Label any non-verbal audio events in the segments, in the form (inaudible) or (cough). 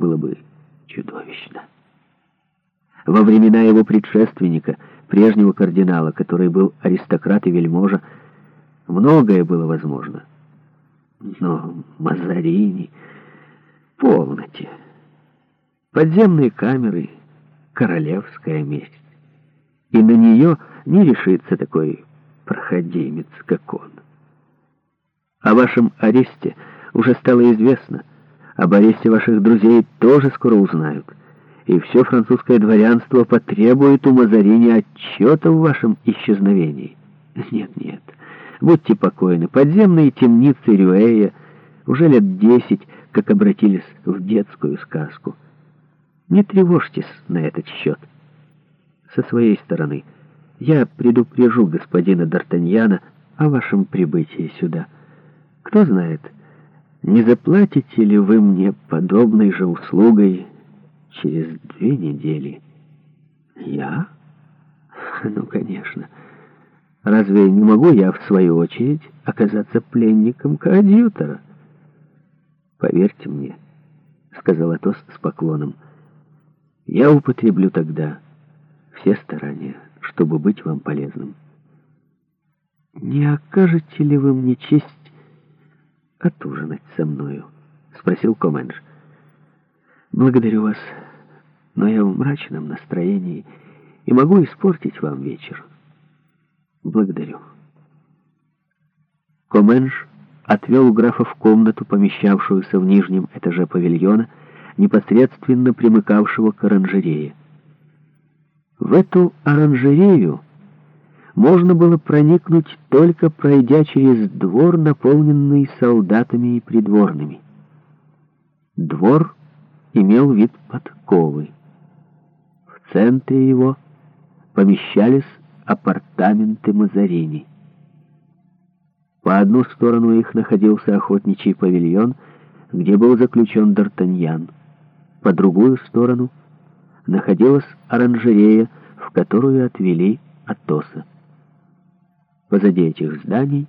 было бы чудовищно. Во времена его предшественника, прежнего кардинала, который был аристократ и вельможа, многое было возможно. Но Мазарини... Полноте. Подземные камеры, королевская месть. И на нее не решится такой проходимец, как он. О вашем аресте уже стало известно — а Об аресте ваших друзей тоже скоро узнают. И все французское дворянство потребует у Мазарини отчета в вашем исчезновении. Нет, нет. Будьте покойны. Подземные темницы Рюэя уже лет десять, как обратились в детскую сказку. Не тревожьтесь на этот счет. Со своей стороны, я предупрежу господина Д'Артаньяна о вашем прибытии сюда. Кто знает... Не заплатите ли вы мне подобной же услугой через две недели? Я? (laughs) Ну, конечно. Разве не могу я, в свою очередь, оказаться пленником коадьютора? Поверьте мне, — сказал Атос с поклоном, — я употреблю тогда все старания, чтобы быть вам полезным. Не окажете ли вы мне честь отужинать со мною?» — спросил Коменш. «Благодарю вас, но я в мрачном настроении и могу испортить вам вечер. Благодарю». Коменш отвел графа в комнату, помещавшуюся в нижнем этаже павильона, непосредственно примыкавшего к оранжерее. В эту оранжерею можно было проникнуть, только пройдя через двор, наполненный солдатами и придворными. Двор имел вид подковы. В центре его помещались апартаменты Мазарини. По одну сторону их находился охотничий павильон, где был заключен Д'Артаньян. По другую сторону находилась оранжерея, в которую отвели Атоса. Позади этих зданий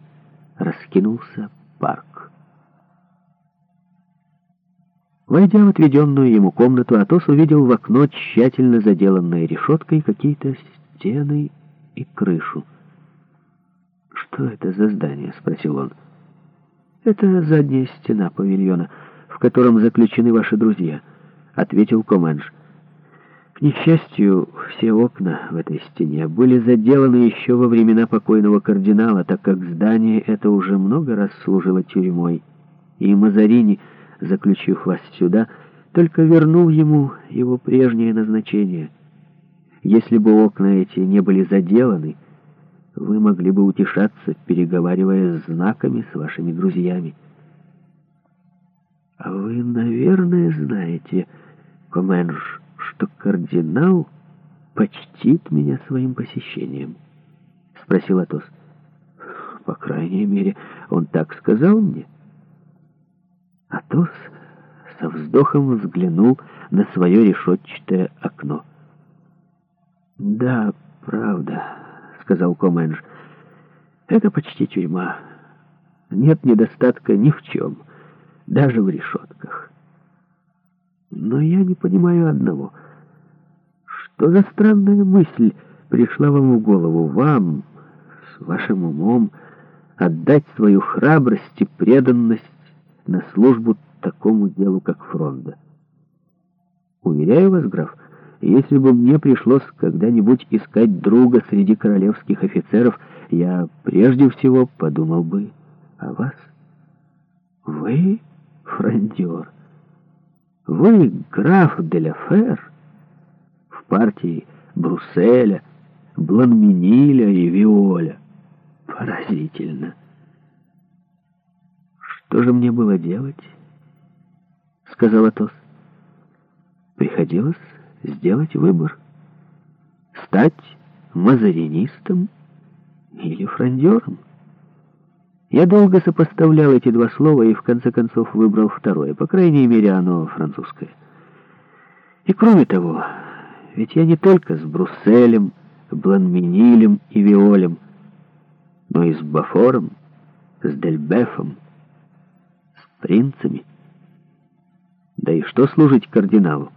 раскинулся парк. Войдя в отведенную ему комнату, Атос увидел в окно, тщательно заделанное решеткой, какие-то стены и крышу. «Что это за здание?» — спросил он. «Это задняя стена павильона, в котором заключены ваши друзья», — ответил Команж. К несчастью, все окна в этой стене были заделаны еще во времена покойного кардинала, так как здание это уже много раз служило тюрьмой, и Мазарини, заключив вас сюда, только вернул ему его прежнее назначение. Если бы окна эти не были заделаны, вы могли бы утешаться, переговаривая с знаками с вашими друзьями. А вы, наверное, знаете, Коменш что кардинал почтит меня своим посещением?» — спросил Атос. «По крайней мере, он так сказал мне». Атос со вздохом взглянул на свое решетчатое окно. «Да, правда», — сказал Коменш, «Это почти тюрьма. Нет недостатка ни в чем, даже в решетках». Но я не понимаю одного. Что за странная мысль пришла вам в голову, вам, с вашим умом, отдать свою храбрость и преданность на службу такому делу, как фронта? Уверяю вас, граф, если бы мне пришлось когда-нибудь искать друга среди королевских офицеров, я прежде всего подумал бы о вас. Вы фрондер. Вы граф Деляфер в партии Брусселя, Бланминиля и Виоля. Поразительно. Что же мне было делать? Сказал Атос. Приходилось сделать выбор. Стать мазаринистом или фрондером. Я долго сопоставлял эти два слова и в конце концов выбрал второе, по крайней мере оно французское. И кроме того, ведь я не только с Брусселем, Бланминилем и Виолем, но и с Бафором, с Дельбефом, с принцами. Да и что служить кардиналу?